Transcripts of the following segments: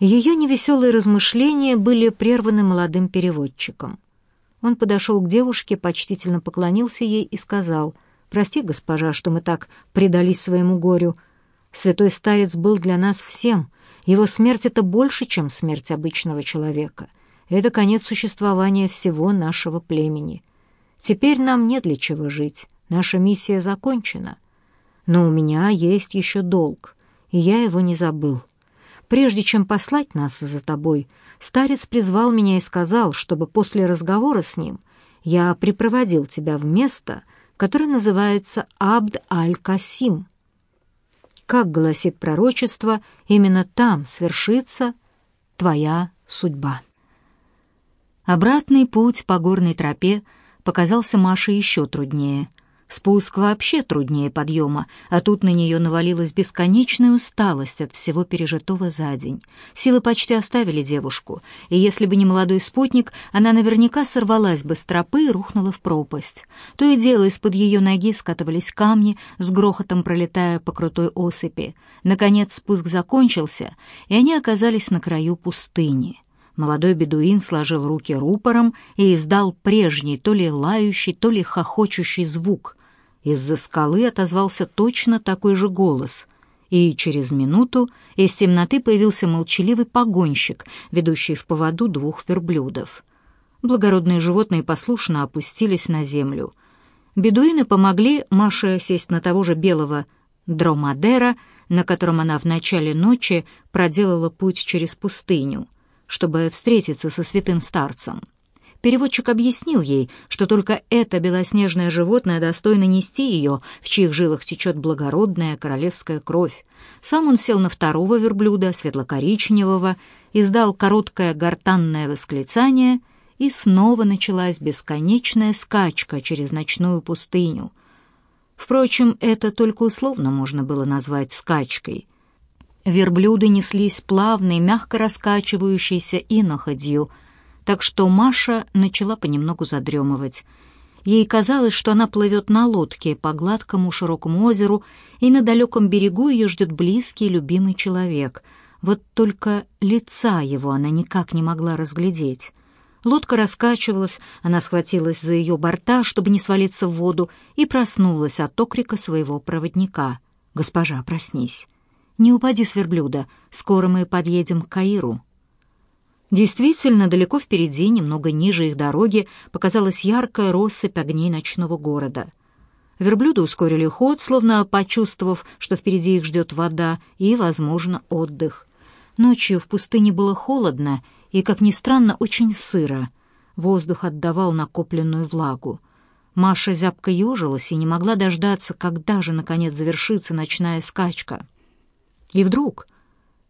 Ее невеселые размышления были прерваны молодым переводчиком. Он подошел к девушке, почтительно поклонился ей и сказал, «Прости, госпожа, что мы так предались своему горю. Святой старец был для нас всем. Его смерть — это больше, чем смерть обычного человека. Это конец существования всего нашего племени. Теперь нам нет для чего жить. Наша миссия закончена. Но у меня есть еще долг, и я его не забыл. Прежде чем послать нас за тобой, старец призвал меня и сказал, чтобы после разговора с ним я припроводил тебя в место, которое называется Абд-аль-Касим. Как гласит пророчество, именно там свершится твоя судьба. Обратный путь по горной тропе показался Маше еще труднее — Спуск вообще труднее подъема, а тут на нее навалилась бесконечная усталость от всего пережитого за день. Силы почти оставили девушку, и если бы не молодой спутник, она наверняка сорвалась бы с тропы и рухнула в пропасть. То и дело из-под ее ноги скатывались камни, с грохотом пролетая по крутой осыпи. Наконец спуск закончился, и они оказались на краю пустыни. Молодой бедуин сложил руки рупором и издал прежний, то ли лающий, то ли хохочущий звук. Из-за скалы отозвался точно такой же голос, и через минуту из темноты появился молчаливый погонщик, ведущий в поводу двух верблюдов. Благородные животные послушно опустились на землю. Бедуины помогли Маше сесть на того же белого дромадера, на котором она в начале ночи проделала путь через пустыню — чтобы встретиться со святым старцем. Переводчик объяснил ей, что только это белоснежное животное достойно нести ее, в чьих жилах течет благородная королевская кровь. Сам он сел на второго верблюда, светло-коричневого, издал короткое гортанное восклицание, и снова началась бесконечная скачка через ночную пустыню. Впрочем, это только условно можно было назвать скачкой — Верблюды неслись плавной, мягко раскачивающейся иноходью, так что Маша начала понемногу задремывать. Ей казалось, что она плывет на лодке по гладкому широкому озеру, и на далеком берегу ее ждет близкий любимый человек. Вот только лица его она никак не могла разглядеть. Лодка раскачивалась, она схватилась за ее борта, чтобы не свалиться в воду, и проснулась от окрика своего проводника. «Госпожа, проснись!» «Не упади с верблюда, скоро мы подъедем к Каиру». Действительно, далеко впереди, немного ниже их дороги, показалась яркая россыпь огней ночного города. Верблюды ускорили ход, словно почувствовав, что впереди их ждет вода и, возможно, отдых. Ночью в пустыне было холодно и, как ни странно, очень сыро. Воздух отдавал накопленную влагу. Маша зябко ежилась и не могла дождаться, когда же, наконец, завершится ночная скачка. И вдруг,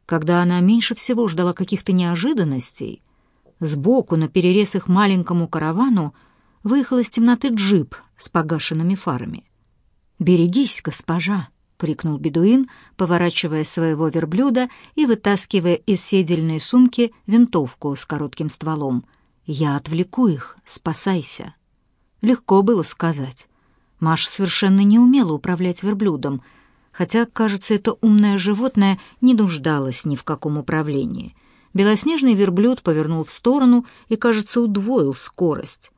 когда она меньше всего ждала каких-то неожиданностей, сбоку на перерез их маленькому каравану выехал из темноты джип с погашенными фарами. «Берегись, госпожа!» — крикнул бедуин, поворачивая своего верблюда и вытаскивая из седельной сумки винтовку с коротким стволом. «Я отвлеку их, спасайся!» Легко было сказать. Маша совершенно не умела управлять верблюдом — хотя, кажется, это умное животное не нуждалось ни в каком управлении. Белоснежный верблюд повернул в сторону и, кажется, удвоил скорость.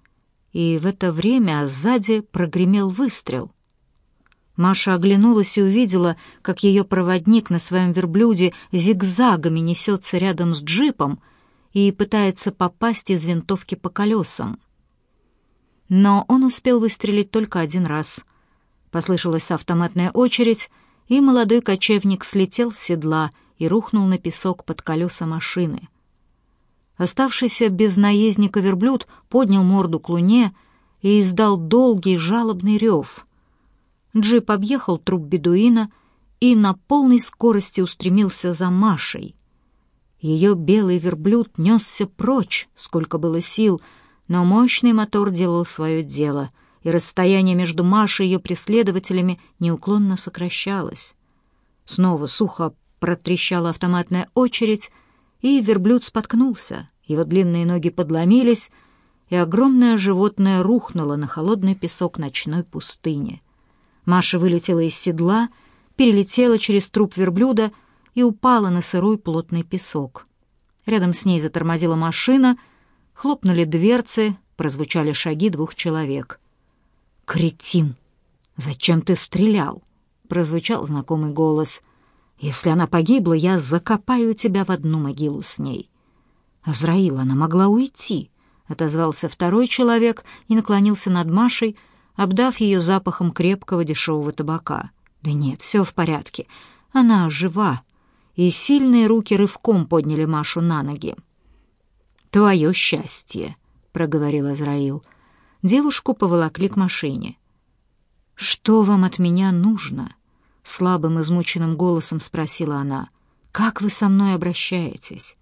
И в это время сзади прогремел выстрел. Маша оглянулась и увидела, как ее проводник на своем верблюде зигзагами несется рядом с джипом и пытается попасть из винтовки по колесам. Но он успел выстрелить только один раз. Послышалась автоматная очередь, и молодой кочевник слетел с седла и рухнул на песок под колеса машины. Оставшийся без наездника верблюд поднял морду к луне и издал долгий жалобный рев. Джип объехал труп бедуина и на полной скорости устремился за Машей. Ее белый верблюд несся прочь, сколько было сил, но мощный мотор делал свое дело — и расстояние между Машей и ее преследователями неуклонно сокращалось. Снова сухо протрещала автоматная очередь, и верблюд споткнулся, его длинные ноги подломились, и огромное животное рухнуло на холодный песок ночной пустыни. Маша вылетела из седла, перелетела через труп верблюда и упала на сырой плотный песок. Рядом с ней затормозила машина, хлопнули дверцы, прозвучали шаги двух человек. «Кретин! Зачем ты стрелял?» — прозвучал знакомый голос. «Если она погибла, я закопаю тебя в одну могилу с ней». «Азраил, она могла уйти», — отозвался второй человек и наклонился над Машей, обдав ее запахом крепкого дешевого табака. «Да нет, все в порядке. Она жива». И сильные руки рывком подняли Машу на ноги. «Твое счастье», — проговорил Азраил. Девушку поволокли к машине. «Что вам от меня нужно?» — слабым измученным голосом спросила она. «Как вы со мной обращаетесь?»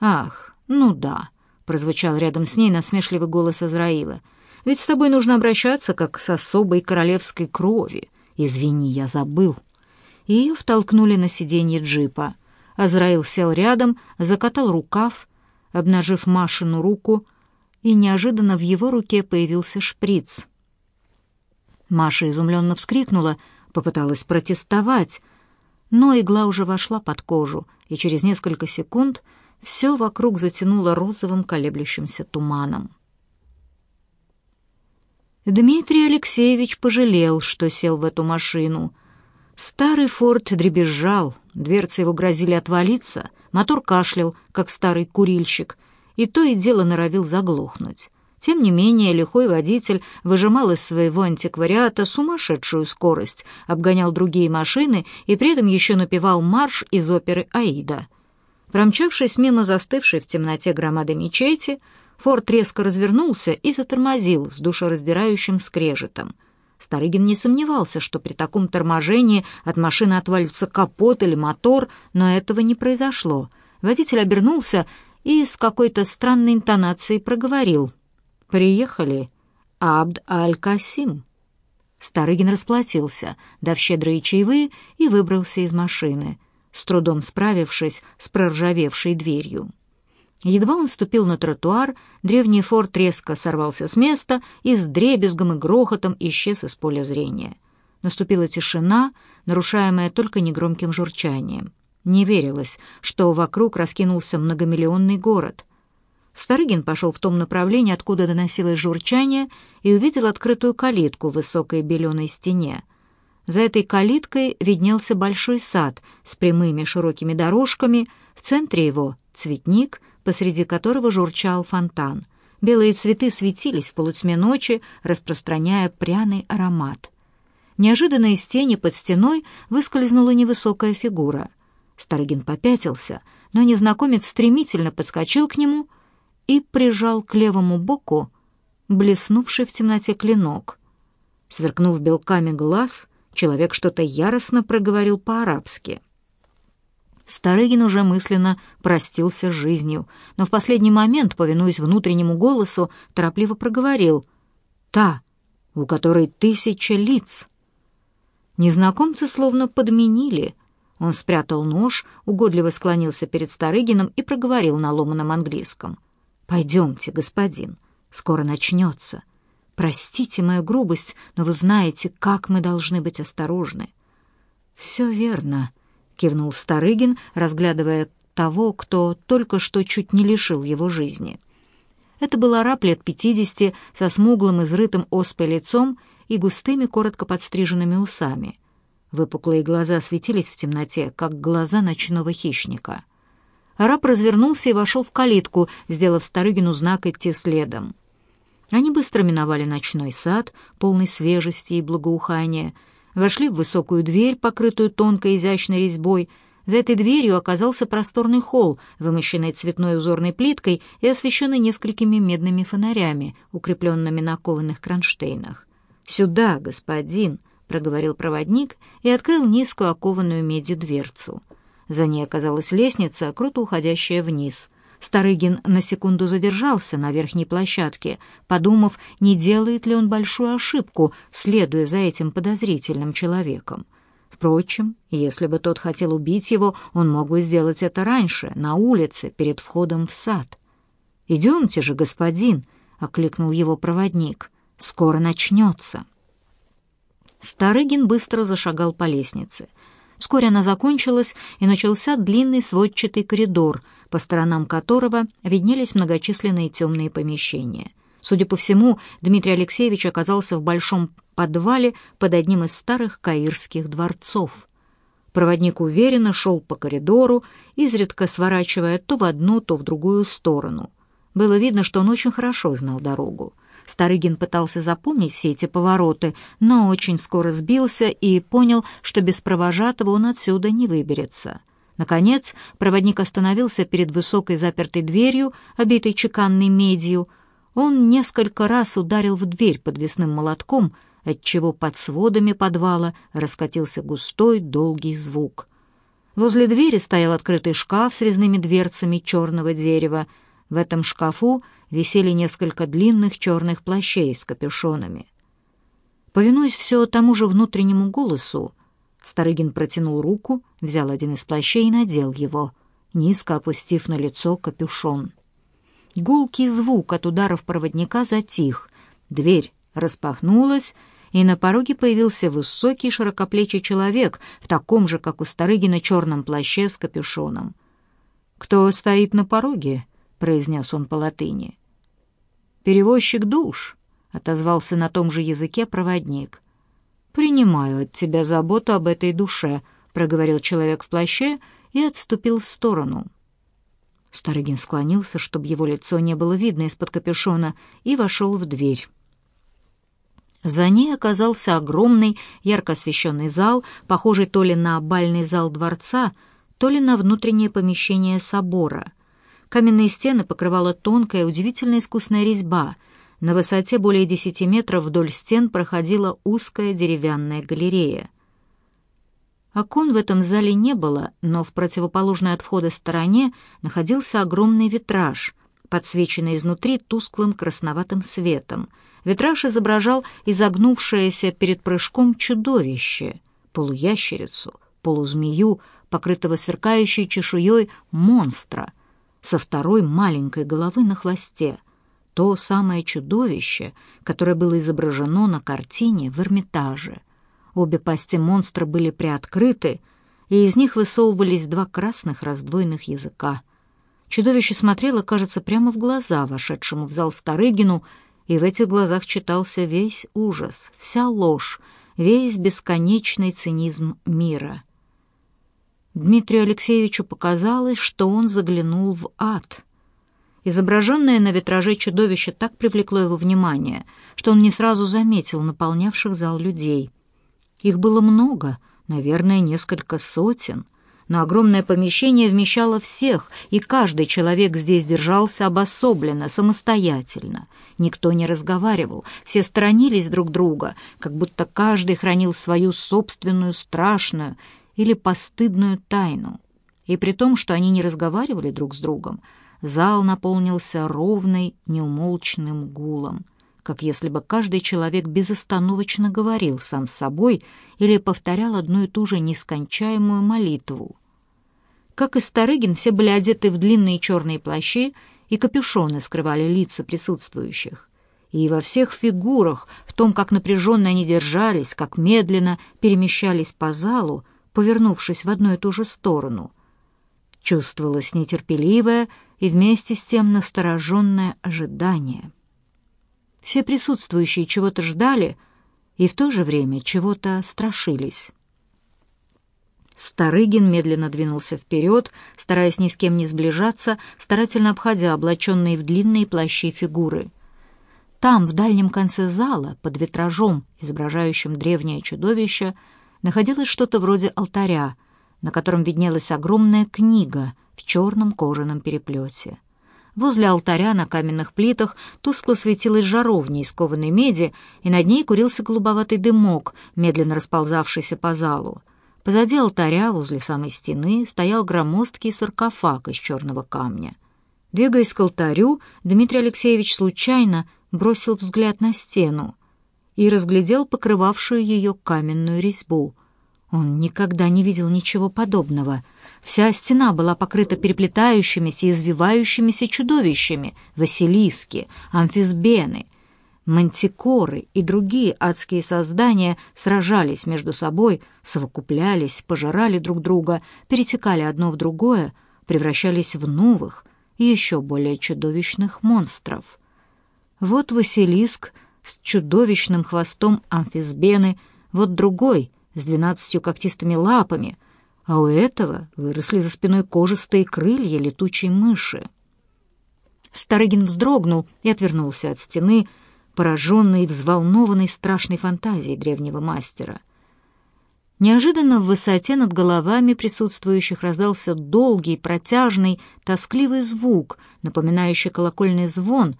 «Ах, ну да», — прозвучал рядом с ней насмешливый голос Азраила. «Ведь с тобой нужно обращаться, как с особой королевской крови. Извини, я забыл». Ее втолкнули на сиденье джипа. Азраил сел рядом, закатал рукав, обнажив Машину руку, и неожиданно в его руке появился шприц. Маша изумленно вскрикнула, попыталась протестовать, но игла уже вошла под кожу, и через несколько секунд все вокруг затянуло розовым колеблющимся туманом. Дмитрий Алексеевич пожалел, что сел в эту машину. Старый форт дребезжал, дверцы его грозили отвалиться, мотор кашлял, как старый курильщик, и то и дело норовил заглохнуть. Тем не менее, лихой водитель выжимал из своего антиквариата сумасшедшую скорость, обгонял другие машины и при этом еще напевал марш из оперы «Аида». Промчавшись мимо застывшей в темноте громады мечети, Форд резко развернулся и затормозил с душераздирающим скрежетом. Старыгин не сомневался, что при таком торможении от машины отвалится капот или мотор, но этого не произошло. Водитель обернулся и с какой-то странной интонацией проговорил. «Приехали. Абд Аль-Касим». Старыгин расплатился, дав щедрые чаевые, и выбрался из машины, с трудом справившись с проржавевшей дверью. Едва он ступил на тротуар, древний форт резко сорвался с места и с дребезгом и грохотом исчез из поля зрения. Наступила тишина, нарушаемая только негромким журчанием. Не верилось, что вокруг раскинулся многомиллионный город. Старыгин пошел в том направлении, откуда доносилось журчание, и увидел открытую калитку в высокой беленой стене. За этой калиткой виднелся большой сад с прямыми широкими дорожками, в центре его — цветник, посреди которого журчал фонтан. Белые цветы светились в полутьме ночи, распространяя пряный аромат. Неожиданно из тени под стеной выскользнула невысокая фигура — Старыгин попятился, но незнакомец стремительно подскочил к нему и прижал к левому боку блеснувший в темноте клинок. Сверкнув белками глаз, человек что-то яростно проговорил по-арабски. Старыгин уже мысленно простился с жизнью, но в последний момент, повинуясь внутреннему голосу, торопливо проговорил «Та, у которой тысяча лиц». Незнакомцы словно подменили — он спрятал нож, угодливо склонился перед Старыгином и проговорил на ломаном английском. «Пойдемте, господин, скоро начнется. Простите мою грубость, но вы знаете, как мы должны быть осторожны». «Все верно», — кивнул Старыгин, разглядывая того, кто только что чуть не лишил его жизни. Это был араб лет пятидесяти, со смуглым, изрытым оспой лицом и густыми, коротко подстриженными усами — Выпуклые глаза светились в темноте, как глаза ночного хищника. Араб развернулся и вошел в калитку, сделав Старыгину знак идти следом. Они быстро миновали ночной сад, полный свежести и благоухания, вошли в высокую дверь, покрытую тонкой изящной резьбой. За этой дверью оказался просторный холл, вымощенный цветной узорной плиткой и освещенный несколькими медными фонарями, укрепленными на кованых кронштейнах. «Сюда, господин!» — проговорил проводник и открыл низкую окованную медью дверцу. За ней оказалась лестница, круто уходящая вниз. Старыгин на секунду задержался на верхней площадке, подумав, не делает ли он большую ошибку, следуя за этим подозрительным человеком. Впрочем, если бы тот хотел убить его, он мог бы сделать это раньше, на улице, перед входом в сад. «Идемте же, господин!» — окликнул его проводник. «Скоро начнется». Старыгин быстро зашагал по лестнице. Вскоре она закончилась, и начался длинный сводчатый коридор, по сторонам которого виднелись многочисленные темные помещения. Судя по всему, Дмитрий Алексеевич оказался в большом подвале под одним из старых каирских дворцов. Проводник уверенно шел по коридору, изредка сворачивая то в одну, то в другую сторону. Было видно, что он очень хорошо знал дорогу. Старыгин пытался запомнить все эти повороты, но очень скоро сбился и понял, что без провожатого он отсюда не выберется. Наконец, проводник остановился перед высокой запертой дверью, обитой чеканной медью. Он несколько раз ударил в дверь подвесным молотком, отчего под сводами подвала раскатился густой долгий звук. Возле двери стоял открытый шкаф с резными дверцами черного дерева. В этом шкафу висели несколько длинных черных плащей с капюшонами. Повинуясь все тому же внутреннему голосу, Старыгин протянул руку, взял один из плащей и надел его, низко опустив на лицо капюшон. Гулкий звук от ударов проводника затих, дверь распахнулась, и на пороге появился высокий широкоплечий человек в таком же, как у Старыгина, черном плаще с капюшоном. «Кто стоит на пороге?» — произнес он по латыни. «Перевозчик душ», — отозвался на том же языке проводник. «Принимаю от тебя заботу об этой душе», — проговорил человек в плаще и отступил в сторону. Старыгин склонился, чтобы его лицо не было видно из-под капюшона, и вошел в дверь. За ней оказался огромный, ярко освещенный зал, похожий то ли на бальный зал дворца, то ли на внутреннее помещение собора — Каменные стены покрывала тонкая, удивительно искусная резьба. На высоте более десяти метров вдоль стен проходила узкая деревянная галерея. Окон в этом зале не было, но в противоположной от входа стороне находился огромный витраж, подсвеченный изнутри тусклым красноватым светом. Витраж изображал изогнувшееся перед прыжком чудовище, полуящерицу, полузмею, покрытого сверкающей чешуей монстра — со второй маленькой головы на хвосте, то самое чудовище, которое было изображено на картине в Эрмитаже. Обе пасти монстра были приоткрыты, и из них высовывались два красных раздвоенных языка. Чудовище смотрело, кажется, прямо в глаза вошедшему в зал Старыгину, и в этих глазах читался весь ужас, вся ложь, весь бесконечный цинизм мира — Дмитрию Алексеевичу показалось, что он заглянул в ад. Изображенное на витраже чудовище так привлекло его внимание, что он не сразу заметил наполнявших зал людей. Их было много, наверное, несколько сотен, но огромное помещение вмещало всех, и каждый человек здесь держался обособленно, самостоятельно. Никто не разговаривал, все сторонились друг друга, как будто каждый хранил свою собственную страшную, или постыдную тайну. И при том, что они не разговаривали друг с другом, зал наполнился ровной, неумолчным гулом, как если бы каждый человек безостановочно говорил сам с собой или повторял одну и ту же нескончаемую молитву. Как и Старыгин, все были одеты в длинные черные плащи, и капюшоны скрывали лица присутствующих. И во всех фигурах, в том, как напряженно они держались, как медленно перемещались по залу, повернувшись в одну и ту же сторону. Чувствовалось нетерпеливое и вместе с тем настороженное ожидание. Все присутствующие чего-то ждали и в то же время чего-то страшились. Старыгин медленно двинулся вперед, стараясь ни с кем не сближаться, старательно обходя облаченные в длинные плащи фигуры. Там, в дальнем конце зала, под витражом, изображающим древнее чудовище, находилось что-то вроде алтаря, на котором виднелась огромная книга в черном кожаном переплете. Возле алтаря на каменных плитах тускло светилась жаровня из кованой меди, и над ней курился голубоватый дымок, медленно расползавшийся по залу. Позади алтаря, возле самой стены, стоял громоздкий саркофаг из черного камня. Двигаясь к алтарю, Дмитрий Алексеевич случайно бросил взгляд на стену и разглядел покрывавшую ее каменную резьбу. Он никогда не видел ничего подобного. Вся стена была покрыта переплетающимися и извивающимися чудовищами, василиски, амфисбены. Мантикоры и другие адские создания сражались между собой, совокуплялись, пожирали друг друга, перетекали одно в другое, превращались в новых еще более чудовищных монстров. Вот Василиск с чудовищным хвостом амфисбены, вот другой с двенадцатью когтистыми лапами, а у этого выросли за спиной кожистые крылья летучей мыши. Старыгин вздрогнул и отвернулся от стены, пораженный и взволнованный страшной фантазией древнего мастера. Неожиданно в высоте над головами присутствующих раздался долгий, протяжный, тоскливый звук, напоминающий колокольный звон,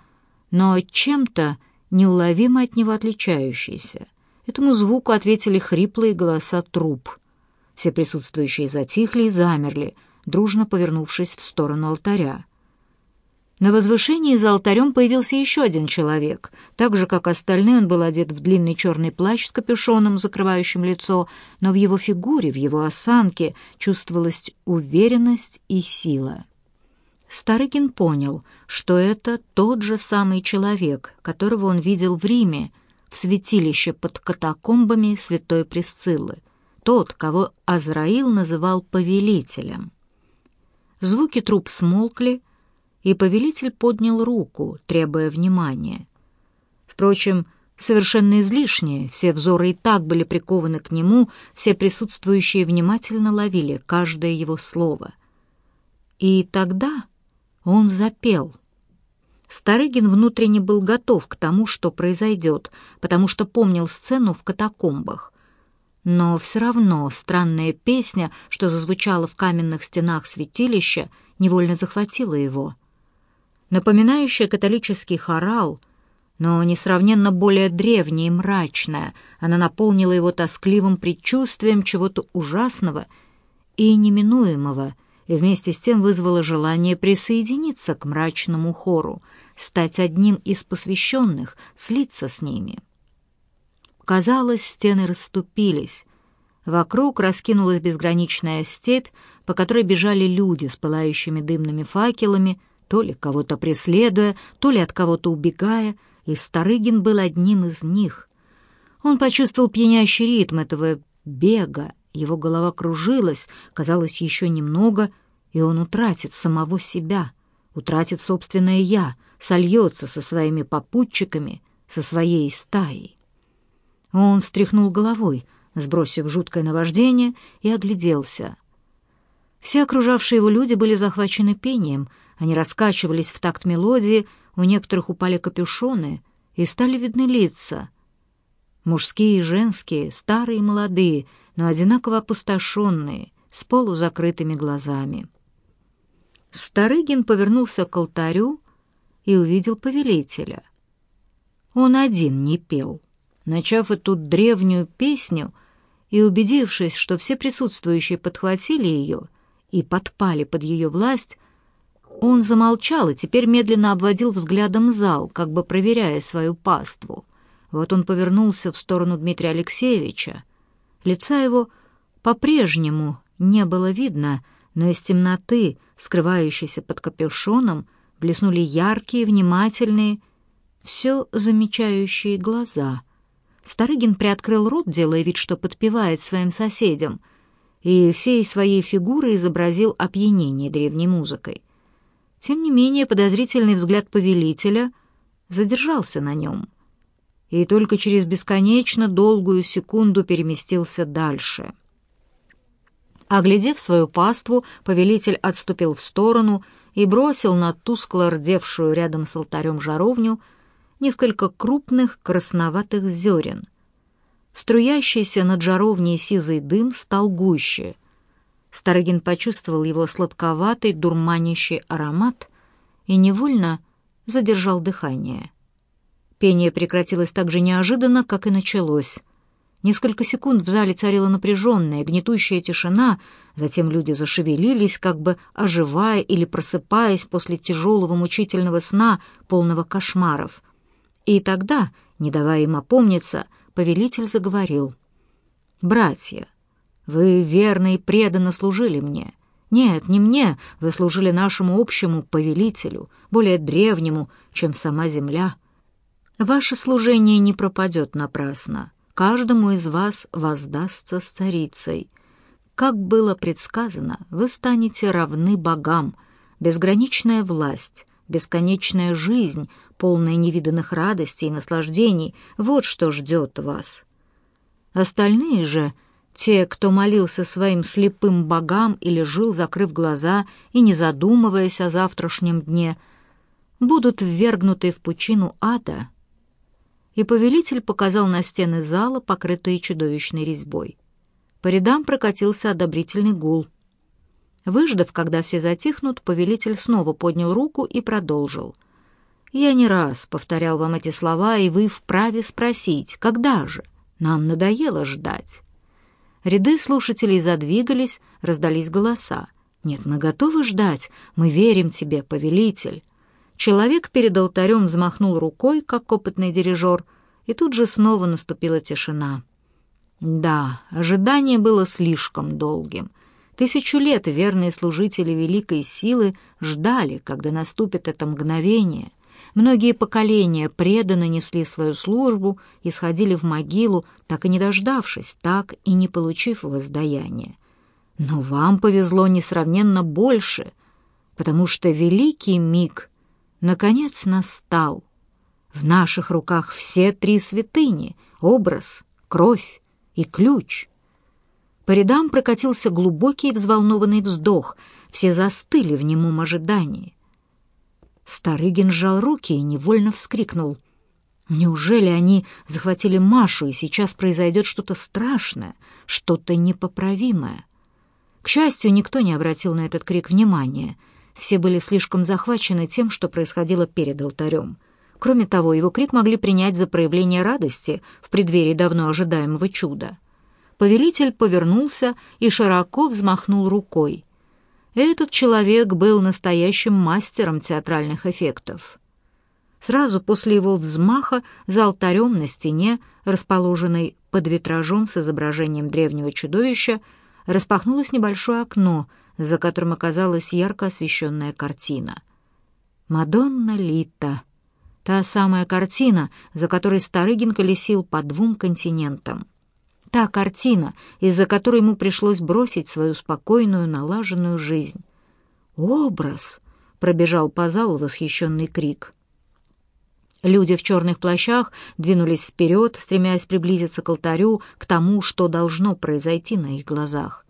но чем-то неуловимо от него отличающийся. Этому звуку ответили хриплые голоса труп. Все присутствующие затихли и замерли, дружно повернувшись в сторону алтаря. На возвышении за алтарем появился еще один человек. Так же, как остальные, он был одет в длинный черный плащ с капюшоном, закрывающим лицо, но в его фигуре, в его осанке чувствовалась уверенность и сила. Старыкин понял, что это тот же самый человек, которого он видел в Риме, в святилище под катакомбами святой Пресциллы, тот, кого Азраил называл повелителем. Звуки труп смолкли, и повелитель поднял руку, требуя внимания. Впрочем, совершенно излишнее, все взоры и так были прикованы к нему, все присутствующие внимательно ловили каждое его слово. И тогда он запел. Старыгин внутренне был готов к тому, что произойдет, потому что помнил сцену в катакомбах. Но все равно странная песня, что зазвучала в каменных стенах святилища, невольно захватила его — напоминающая католический хорал, но несравненно более древняя и мрачная. Она наполнила его тоскливым предчувствием чего-то ужасного и неминуемого, и вместе с тем вызвала желание присоединиться к мрачному хору, стать одним из посвященных, слиться с ними. Казалось, стены расступились. Вокруг раскинулась безграничная степь, по которой бежали люди с пылающими дымными факелами — то ли кого-то преследуя, то ли от кого-то убегая, и Старыгин был одним из них. Он почувствовал пьянящий ритм этого бега, его голова кружилась, казалось, еще немного, и он утратит самого себя, утратит собственное «я», сольется со своими попутчиками, со своей стаей. Он встряхнул головой, сбросив жуткое наваждение, и огляделся. Все окружавшие его люди были захвачены пением — они раскачивались в такт мелодии, у некоторых упали капюшоны, и стали видны лица. Мужские и женские, старые и молодые, но одинаково опустошенные, с полузакрытыми глазами. Старыгин повернулся к алтарю и увидел повелителя. Он один не пел. Начав эту древнюю песню и убедившись, что все присутствующие подхватили ее и подпали под ее власть, он замолчал и теперь медленно обводил взглядом зал, как бы проверяя свою паству. Вот он повернулся в сторону Дмитрия Алексеевича. Лица его по-прежнему не было видно, но из темноты, скрывающейся под капюшоном, блеснули яркие, внимательные, все замечающие глаза. Старыгин приоткрыл рот, делая вид, что подпевает своим соседям, и всей своей фигурой изобразил опьянение древней музыкой. Тем не менее, подозрительный взгляд повелителя задержался на нем и только через бесконечно долгую секунду переместился дальше. Оглядев свою паству, повелитель отступил в сторону и бросил на тускло рдевшую рядом с алтарем жаровню несколько крупных красноватых зерен. Струящийся над жаровней сизый дым стал гуще — Старыгин почувствовал его сладковатый, дурманящий аромат и невольно задержал дыхание. Пение прекратилось так же неожиданно, как и началось. Несколько секунд в зале царила напряженная, гнетущая тишина, затем люди зашевелились, как бы оживая или просыпаясь после тяжелого мучительного сна, полного кошмаров. И тогда, не давая им опомниться, повелитель заговорил. «Братья, вы верно и преданно служили мне. Нет, не мне, вы служили нашему общему повелителю, более древнему, чем сама земля. Ваше служение не пропадет напрасно. Каждому из вас воздастся старицей. Как было предсказано, вы станете равны богам, безграничная власть, бесконечная жизнь, полная невиданных радостей и наслаждений — вот что ждет вас. Остальные же, те, кто молился своим слепым богам или жил, закрыв глаза и не задумываясь о завтрашнем дне, будут ввергнуты в пучину ада — и повелитель показал на стены зала, покрытые чудовищной резьбой. По рядам прокатился одобрительный гул. Выждав, когда все затихнут, повелитель снова поднял руку и продолжил. «Я не раз повторял вам эти слова, и вы вправе спросить, когда же? Нам надоело ждать». Ряды слушателей задвигались, раздались голоса. «Нет, мы готовы ждать, мы верим тебе, повелитель». Человек перед алтарем взмахнул рукой, как опытный дирижер, и тут же снова наступила тишина. Да, ожидание было слишком долгим. Тысячу лет верные служители великой силы ждали, когда наступит это мгновение. Многие поколения преданно несли свою службу и сходили в могилу, так и не дождавшись, так и не получив воздаяния. Но вам повезло несравненно больше, потому что великий миг наконец настал. В наших руках все три святыни — образ, кровь и ключ. По рядам прокатился глубокий взволнованный вздох, все застыли в немом ожидании. Старыгин сжал руки и невольно вскрикнул. Неужели они захватили Машу, и сейчас произойдет что-то страшное, что-то непоправимое? К счастью, никто не обратил на этот крик внимания — все были слишком захвачены тем, что происходило перед алтарем. Кроме того, его крик могли принять за проявление радости в преддверии давно ожидаемого чуда. Повелитель повернулся и широко взмахнул рукой. Этот человек был настоящим мастером театральных эффектов. Сразу после его взмаха за алтарем на стене, расположенной под витражом с изображением древнего чудовища, распахнулось небольшое окно — за которым оказалась ярко освещенная картина. «Мадонна Лита». Та самая картина, за которой Старыгин колесил по двум континентам. Та картина, из-за которой ему пришлось бросить свою спокойную, налаженную жизнь. «Образ!» — пробежал по залу восхищенный крик. Люди в черных плащах двинулись вперед, стремясь приблизиться к алтарю, к тому, что должно произойти на их глазах.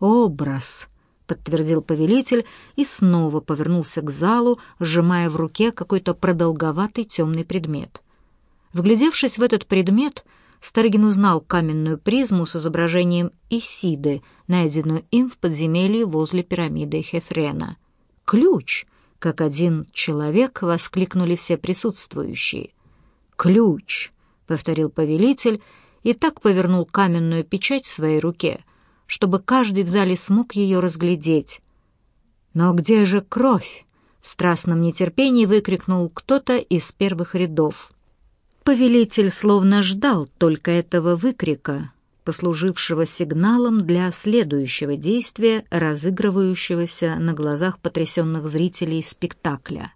«Образ!» Подтвердил повелитель и снова повернулся к залу, сжимая в руке какой-то продолговатый темный предмет. Вглядевшись в этот предмет, Старыгин узнал каменную призму с изображением Исиды, найденную им в подземелье возле пирамиды Хефрена. «Ключ!» — как один человек воскликнули все присутствующие. «Ключ!» — повторил повелитель и так повернул каменную печать в своей руке, чтобы каждый в зале смог ее разглядеть. «Но где же кровь?» — в страстном нетерпении выкрикнул кто-то из первых рядов. Повелитель словно ждал только этого выкрика, послужившего сигналом для следующего действия, разыгрывающегося на глазах потрясенных зрителей спектакля.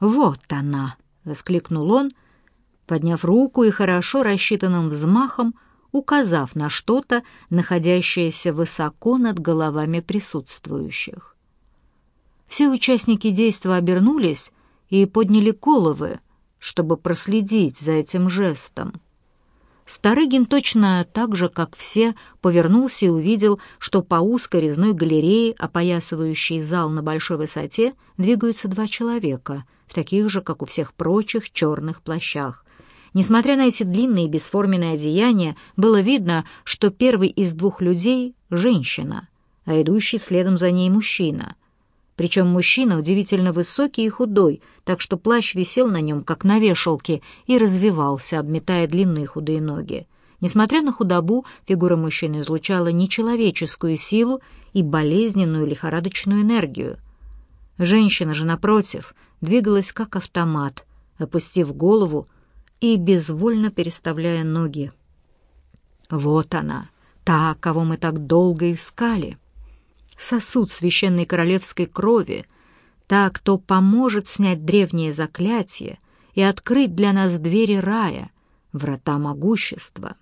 «Вот она!» — воскликнул он, подняв руку и хорошо рассчитанным взмахом — указав на что-то, находящееся высоко над головами присутствующих. Все участники действа обернулись и подняли головы, чтобы проследить за этим жестом. Старыгин точно так же, как все, повернулся и увидел, что по узкой резной галерее, опоясывающей зал на большой высоте, двигаются два человека, в таких же, как у всех прочих, черных плащах, Несмотря на эти длинные бесформенные одеяния, было видно, что первый из двух людей — женщина, а идущий следом за ней мужчина. Причем мужчина удивительно высокий и худой, так что плащ висел на нем, как на вешалке, и развивался, обметая длинные худые ноги. Несмотря на худобу, фигура мужчины излучала нечеловеческую силу и болезненную лихорадочную энергию. Женщина же, напротив, двигалась как автомат, опустив голову, и безвольно переставляя ноги. Вот она, та, кого мы так долго искали. Сосуд священной королевской крови, та, кто поможет снять древнее заклятие и открыть для нас двери рая, врата могущества.